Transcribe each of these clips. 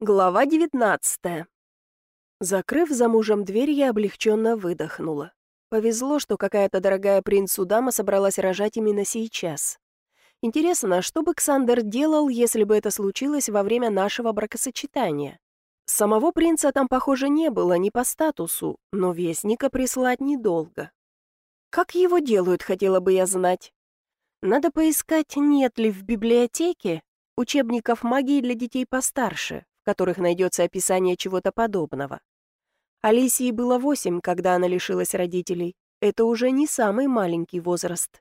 Глава 19 Закрыв за мужем дверь, я облегченно выдохнула. Повезло, что какая-то дорогая принцу дама собралась рожать именно сейчас. Интересно, что бы Ксандер делал, если бы это случилось во время нашего бракосочетания? Самого принца там, похоже, не было, ни по статусу, но вестника прислать недолго. Как его делают, хотела бы я знать. Надо поискать, нет ли в библиотеке учебников магии для детей постарше, которых найдется описание чего-то подобного. Алисии было восемь, когда она лишилась родителей. Это уже не самый маленький возраст.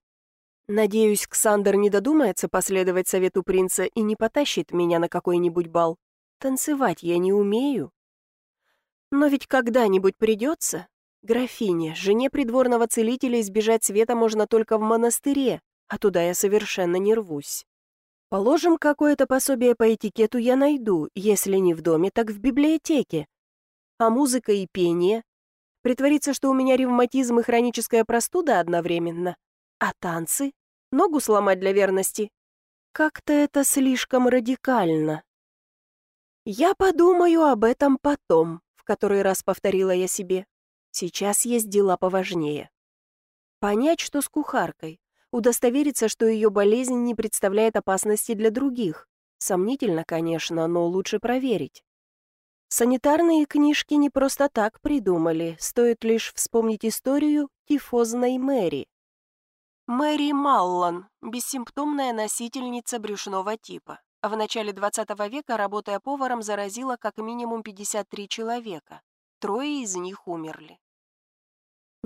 Надеюсь, Ксандер не додумается последовать совету принца и не потащит меня на какой-нибудь бал. Танцевать я не умею. Но ведь когда-нибудь придется. Графине, жене придворного целителя, избежать света можно только в монастыре, а туда я совершенно не рвусь. Положим, какое-то пособие по этикету я найду, если не в доме, так в библиотеке. А музыка и пение? Притвориться, что у меня ревматизм и хроническая простуда одновременно. А танцы? Ногу сломать для верности? Как-то это слишком радикально. Я подумаю об этом потом, в который раз повторила я себе. Сейчас есть дела поважнее. Понять, что с кухаркой, удостовериться, что ее болезнь не представляет опасности для других. Сомнительно, конечно, но лучше проверить. Санитарные книжки не просто так придумали, стоит лишь вспомнить историю тифозной Мэри. Мэри Маллан, бессимптомная носительница брюшного типа. В начале 20 века, работая поваром, заразила как минимум 53 человека. Трое из них умерли.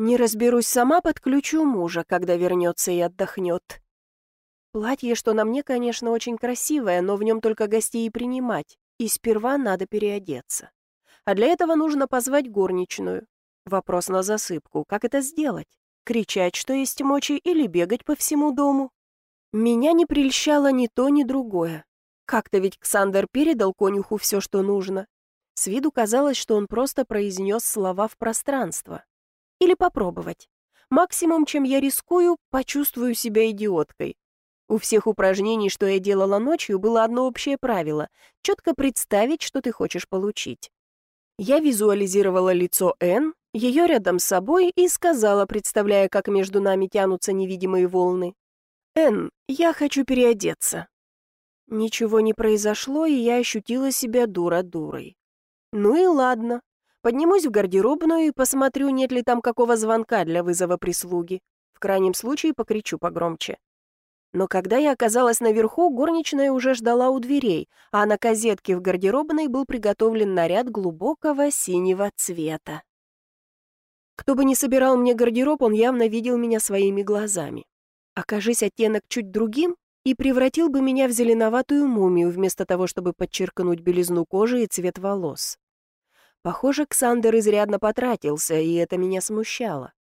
Не разберусь сама, подключу мужа, когда вернется и отдохнет. Платье, что на мне, конечно, очень красивое, но в нем только гостей и принимать, и сперва надо переодеться. А для этого нужно позвать горничную. Вопрос на засыпку, как это сделать? Кричать, что есть мочи, или бегать по всему дому? Меня не прельщало ни то, ни другое. Как-то ведь Ксандер передал конюху все, что нужно. С виду казалось, что он просто произнес слова в пространство. Или попробовать. Максимум, чем я рискую, почувствую себя идиоткой. У всех упражнений, что я делала ночью, было одно общее правило — четко представить, что ты хочешь получить. Я визуализировала лицо Н, ее рядом с собой и сказала, представляя, как между нами тянутся невидимые волны. «Н, я хочу переодеться». Ничего не произошло, и я ощутила себя дура-дурой. Ну и ладно, Поднимусь в гардеробную и посмотрю, нет ли там какого звонка для вызова прислуги. В крайнем случае покричу погромче. Но когда я оказалась наверху, горничная уже ждала у дверей, а на козетке в гардеробной был приготовлен наряд глубокого синего цвета. Кто бы ни собирал мне гардероб, он явно видел меня своими глазами. Окажись оттенок чуть другим, и превратил бы меня в зеленоватую мумию, вместо того, чтобы подчеркнуть белизну кожи и цвет волос. Похоже, Ксандер изрядно потратился, и это меня смущало.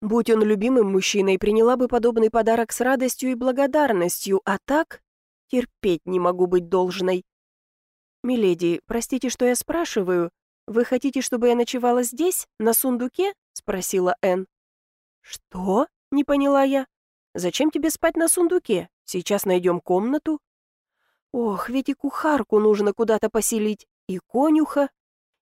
Будь он любимым мужчиной, приняла бы подобный подарок с радостью и благодарностью, а так терпеть не могу быть должной. «Миледи, простите, что я спрашиваю. Вы хотите, чтобы я ночевала здесь, на сундуке?» — спросила Энн. «Что?» — не поняла я. «Зачем тебе спать на сундуке? Сейчас найдем комнату». «Ох, ведь и кухарку нужно куда-то поселить, и конюха,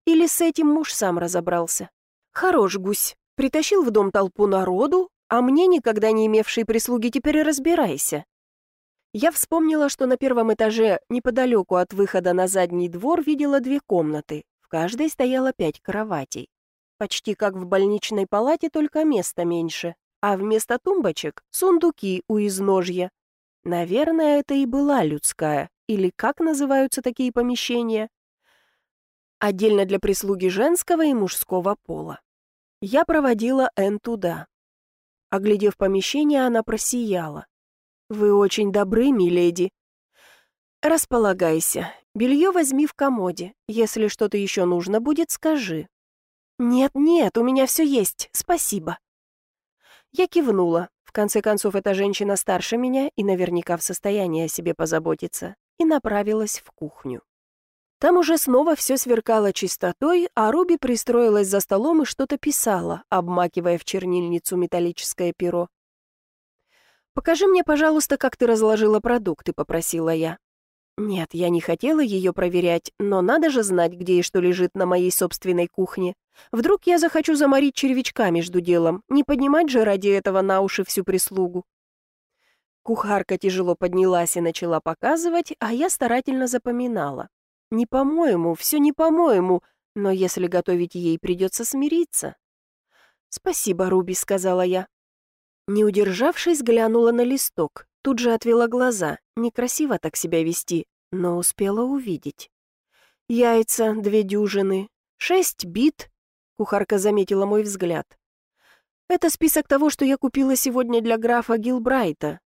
или с этим муж сам разобрался? Хорош гусь. Притащил в дом толпу народу, а мне, никогда не имевшей прислуги, теперь разбирайся. Я вспомнила, что на первом этаже, неподалеку от выхода на задний двор, видела две комнаты. В каждой стояло пять кроватей. Почти как в больничной палате, только места меньше. А вместо тумбочек — сундуки у изножья. Наверное, это и была людская, или как называются такие помещения, отдельно для прислуги женского и мужского пола. Я проводила Энн туда. Оглядев помещение, она просияла. «Вы очень добры, миледи». «Располагайся. Белье возьми в комоде. Если что-то еще нужно будет, скажи». «Нет-нет, у меня все есть. Спасибо». Я кивнула. В конце концов, эта женщина старше меня и наверняка в состоянии о себе позаботиться, и направилась в кухню. Там уже снова все сверкало чистотой, а Руби пристроилась за столом и что-то писала, обмакивая в чернильницу металлическое перо. «Покажи мне, пожалуйста, как ты разложила продукты», — попросила я. Нет, я не хотела ее проверять, но надо же знать, где и что лежит на моей собственной кухне. Вдруг я захочу заморить червячка между делом, не поднимать же ради этого на уши всю прислугу. Кухарка тяжело поднялась и начала показывать, а я старательно запоминала. Не по-моему, все не по-моему, но если готовить ей, придется смириться. «Спасибо, Руби», — сказала я. Не удержавшись, глянула на листок. Тут же отвела глаза. Некрасиво так себя вести, но успела увидеть. Яйца, две дюжины, шесть бит. Кухарка заметила мой взгляд. Это список того, что я купила сегодня для графа Гилбрайта.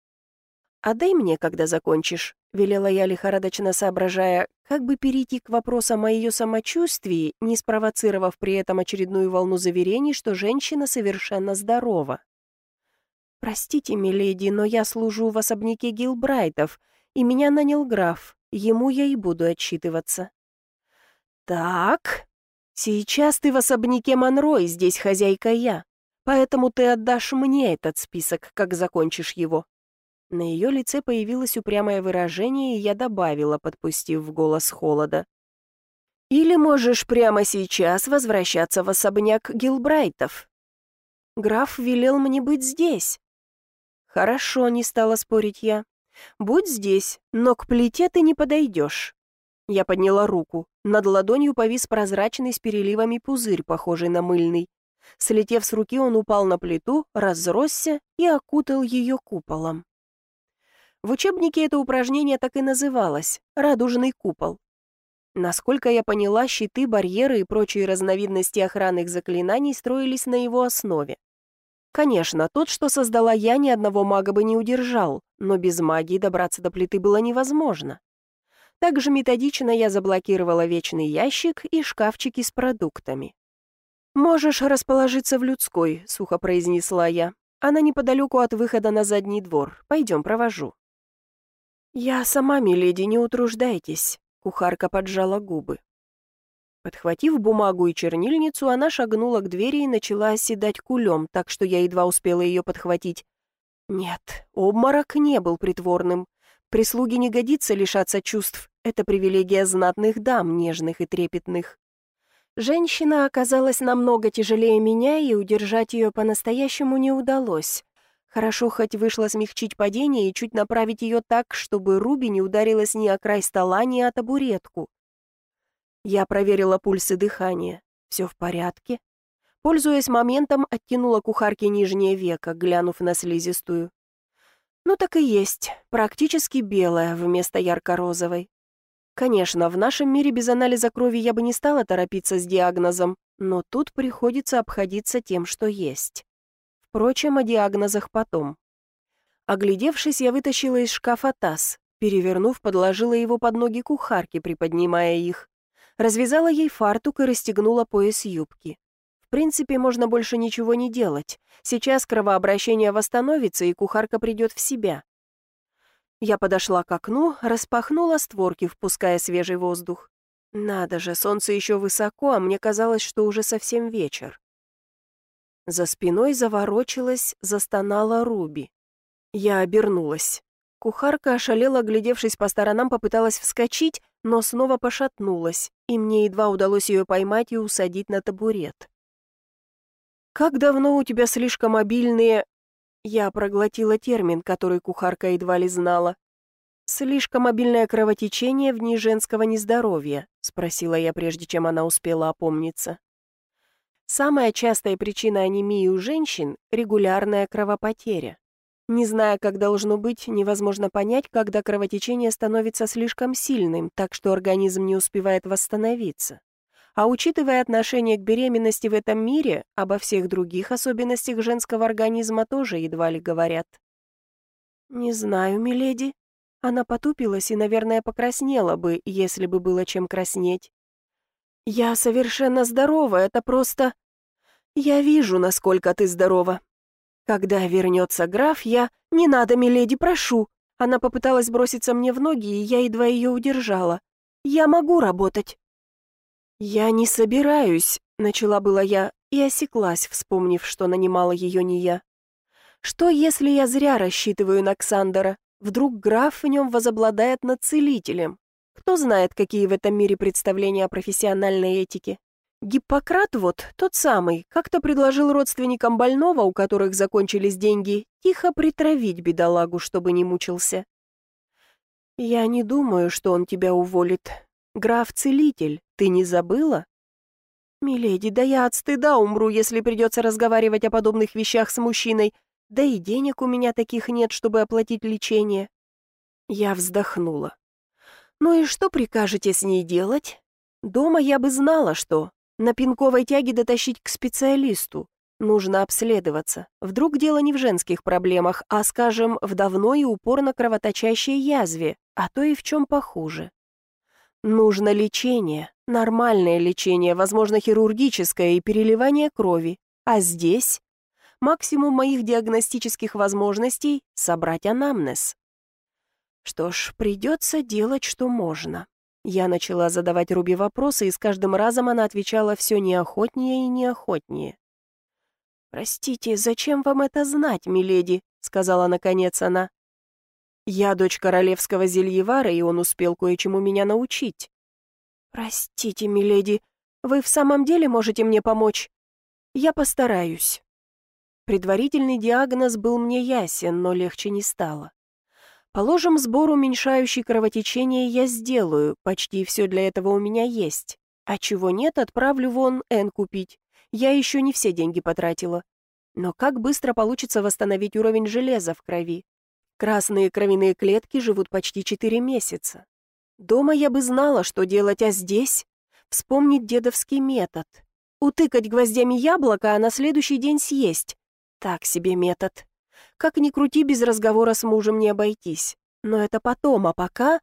«Отдай мне, когда закончишь», — велела я лихорадочно соображая, как бы перейти к вопросам о ее самочувствии, не спровоцировав при этом очередную волну заверений, что женщина совершенно здорова. «Простите, миледи, но я служу в особняке Гилбрайтов, и меня нанял граф, ему я и буду отчитываться». «Так, сейчас ты в особняке Монрой, здесь хозяйка я, поэтому ты отдашь мне этот список, как закончишь его». На ее лице появилось упрямое выражение, и я добавила, подпустив в голос холода. «Или можешь прямо сейчас возвращаться в особняк Гилбрайтов. Граф велел мне быть здесь. «Хорошо», — не стала спорить я. «Будь здесь, но к плите ты не подойдешь». Я подняла руку. Над ладонью повис прозрачный с переливами пузырь, похожий на мыльный. Слетев с руки, он упал на плиту, разросся и окутал ее куполом. В учебнике это упражнение так и называлось — «радужный купол». Насколько я поняла, щиты, барьеры и прочие разновидности охранных заклинаний строились на его основе. Конечно, тот, что создала я, ни одного мага бы не удержал, но без магии добраться до плиты было невозможно. Также методично я заблокировала вечный ящик и шкафчики с продуктами. «Можешь расположиться в людской», — сухо произнесла я. «Она неподалеку от выхода на задний двор. Пойдем, провожу». «Я сама, миледи, не утруждайтесь», — кухарка поджала губы. Подхватив бумагу и чернильницу, она шагнула к двери и начала оседать кулем, так что я едва успела ее подхватить. Нет, обморок не был притворным. Прислуги не годится лишаться чувств. Это привилегия знатных дам, нежных и трепетных. Женщина оказалась намного тяжелее меня, и удержать ее по-настоящему не удалось. Хорошо хоть вышло смягчить падение и чуть направить ее так, чтобы Руби не ударилась ни о край стола, ни о табуретку. Я проверила пульс и дыхание. Все в порядке. Пользуясь моментом, оттянула кухарке нижнее веко, глянув на слизистую. Ну так и есть, практически белая вместо ярко-розовой. Конечно, в нашем мире без анализа крови я бы не стала торопиться с диагнозом, но тут приходится обходиться тем, что есть. Впрочем, о диагнозах потом. Оглядевшись, я вытащила из шкафа таз, перевернув, подложила его под ноги кухарки, приподнимая их развязала ей фартук и расстегнула пояс юбки. В принципе, можно больше ничего не делать. Сейчас кровообращение восстановится, и кухарка придет в себя. Я подошла к окну, распахнула створки, впуская свежий воздух. Надо же, солнце еще высоко, а мне казалось, что уже совсем вечер. За спиной заворочилась, застонала Руби. Я обернулась. Кухарка, ошалела, глядевшись по сторонам, попыталась вскочить, но снова пошатнулась, и мне едва удалось ее поймать и усадить на табурет. «Как давно у тебя слишком мобильные...» Я проглотила термин, который кухарка едва ли знала. «Слишком мобильное кровотечение вне женского нездоровья», спросила я, прежде чем она успела опомниться. Самая частая причина анемии у женщин – регулярная кровопотеря. Не зная, как должно быть, невозможно понять, когда кровотечение становится слишком сильным, так что организм не успевает восстановиться. А учитывая отношение к беременности в этом мире, обо всех других особенностях женского организма тоже едва ли говорят. «Не знаю, миледи». Она потупилась и, наверное, покраснела бы, если бы было чем краснеть. «Я совершенно здорова, это просто...» «Я вижу, насколько ты здорова. Когда вернется граф, я... «Не надо, миледи, прошу!» Она попыталась броситься мне в ноги, и я едва ее удержала. «Я могу работать!» «Я не собираюсь», — начала была я, и осеклась, вспомнив, что нанимала ее не я. «Что, если я зря рассчитываю на Ксандера? Вдруг граф в нем возобладает над целителем? Кто знает, какие в этом мире представления о профессиональной этике. Гиппократ вот, тот самый, как-то предложил родственникам больного, у которых закончились деньги, тихо притравить бедолагу, чтобы не мучился. «Я не думаю, что он тебя уволит. Граф-целитель, ты не забыла?» «Миледи, да я от стыда умру, если придется разговаривать о подобных вещах с мужчиной, да и денег у меня таких нет, чтобы оплатить лечение». Я вздохнула. «Ну и что прикажете с ней делать? Дома я бы знала, что. На пинковой тяге дотащить к специалисту. Нужно обследоваться. Вдруг дело не в женских проблемах, а, скажем, в давной и упорно кровоточащей язве, а то и в чем похуже. Нужно лечение, нормальное лечение, возможно, хирургическое и переливание крови. А здесь максимум моих диагностических возможностей — собрать анамнез. Что ж, придется делать, что можно. Я начала задавать Руби вопросы, и с каждым разом она отвечала все неохотнее и неохотнее. «Простите, зачем вам это знать, миледи?» — сказала наконец она. Я дочь королевского зельевара, и он успел кое-чему меня научить. Простите, миледи, вы в самом деле можете мне помочь? Я постараюсь. Предварительный диагноз был мне ясен, но легче не стало. Положим, сбор, уменьшающий кровотечение, я сделаю, почти все для этого у меня есть. А чего нет, отправлю вон Н купить. Я еще не все деньги потратила. Но как быстро получится восстановить уровень железа в крови? Красные кровяные клетки живут почти 4 месяца. Дома я бы знала, что делать, а здесь вспомнить дедовский метод. Утыкать гвоздями яблоко, а на следующий день съесть. Так себе метод. Как ни крути, без разговора с мужем не обойтись. Но это потом, а пока...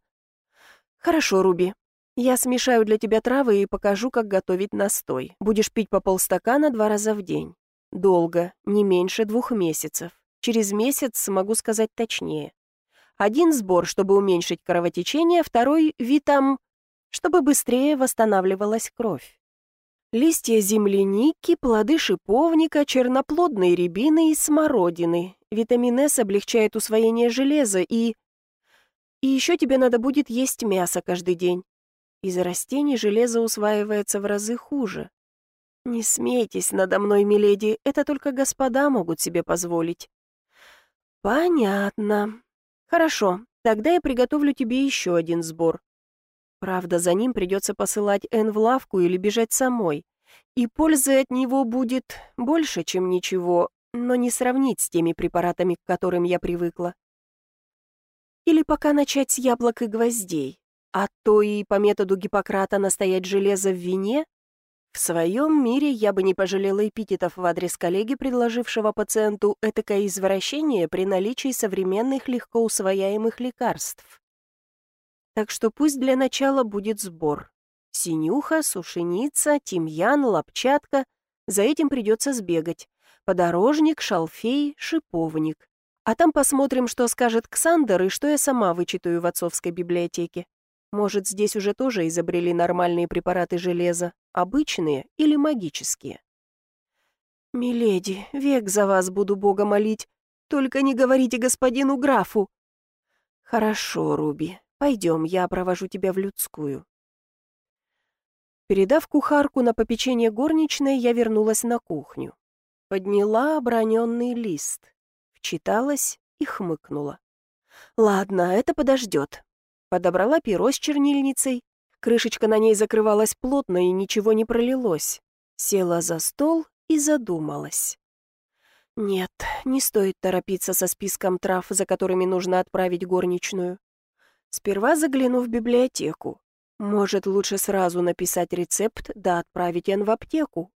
Хорошо, Руби. Я смешаю для тебя травы и покажу, как готовить настой. Будешь пить по полстакана два раза в день. Долго, не меньше двух месяцев. Через месяц смогу сказать точнее. Один сбор, чтобы уменьшить кровотечение, второй — витам, чтобы быстрее восстанавливалась кровь. Листья земляники, плоды шиповника, черноплодные рябины и смородины. Витамин С облегчает усвоение железа и... И еще тебе надо будет есть мясо каждый день. Из растений железо усваивается в разы хуже. Не смейтесь надо мной, миледи, это только господа могут себе позволить. «Понятно. Хорошо, тогда я приготовлю тебе еще один сбор. Правда, за ним придется посылать Эн в лавку или бежать самой. И пользы от него будет больше, чем ничего, но не сравнить с теми препаратами, к которым я привыкла. Или пока начать с яблок и гвоздей, а то и по методу Гиппократа настоять железо в вине в своем мире я бы не пожалела эпитетов в адрес коллеги, предложившего пациенту этакое извращение при наличии современных легко усвояемых лекарств. Так что пусть для начала будет сбор. Синюха, сушеница, тимьян, лапчатка. За этим придется сбегать. Подорожник, шалфей, шиповник. А там посмотрим, что скажет Ксандер и что я сама вычитаю в отцовской библиотеке. Может, здесь уже тоже изобрели нормальные препараты железа, обычные или магические? «Миледи, век за вас буду Бога молить. Только не говорите господину графу». «Хорошо, Руби. Пойдем, я провожу тебя в людскую». Передав кухарку на попечение горничной, я вернулась на кухню. Подняла оброненный лист, вчиталась и хмыкнула. «Ладно, это подождет. Подобрала перо с чернильницей. Крышечка на ней закрывалась плотно и ничего не пролилось. Села за стол и задумалась. Нет, не стоит торопиться со списком трав, за которыми нужно отправить горничную. Сперва загляну в библиотеку. Может, лучше сразу написать рецепт, да отправить Эн в аптеку,